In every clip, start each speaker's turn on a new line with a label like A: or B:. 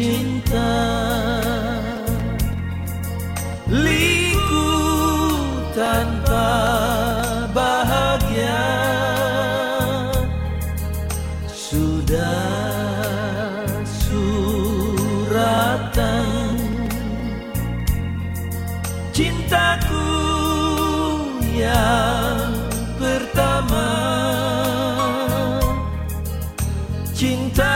A: cinta. Liku tanpa bahagia Sudah suratan. Cintaku yang pertama. Cinta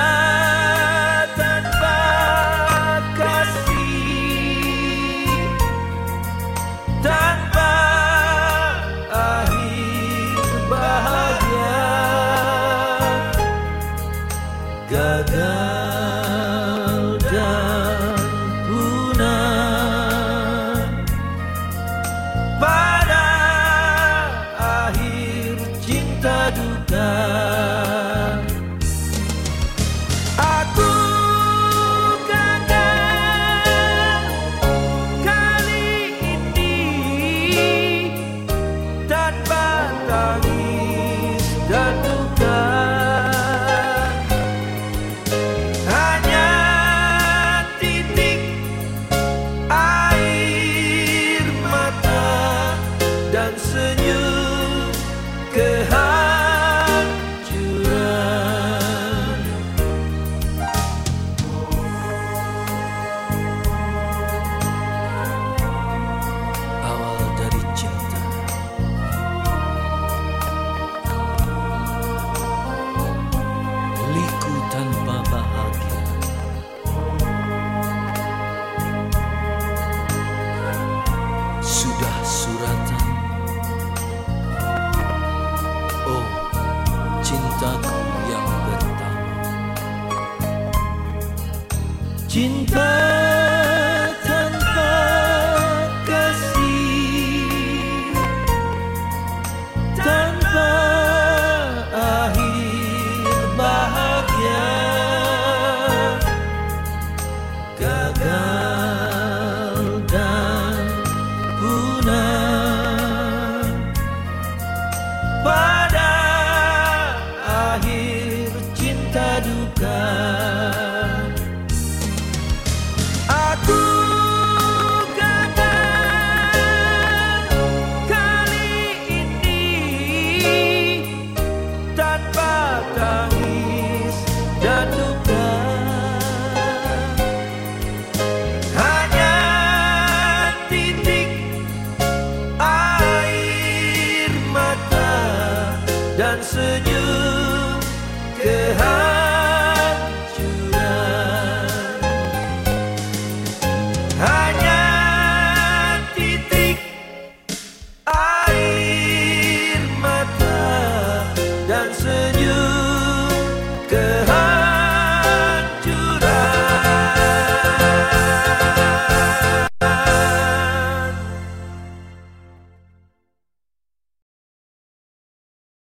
A: ada cintaku yang pertama Cinta Seigneur que